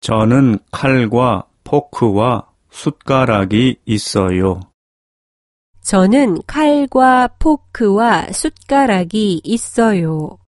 저는 칼과 포크와 숟가락이 있어요. 저는 칼과 포크와 숟가락이 있어요.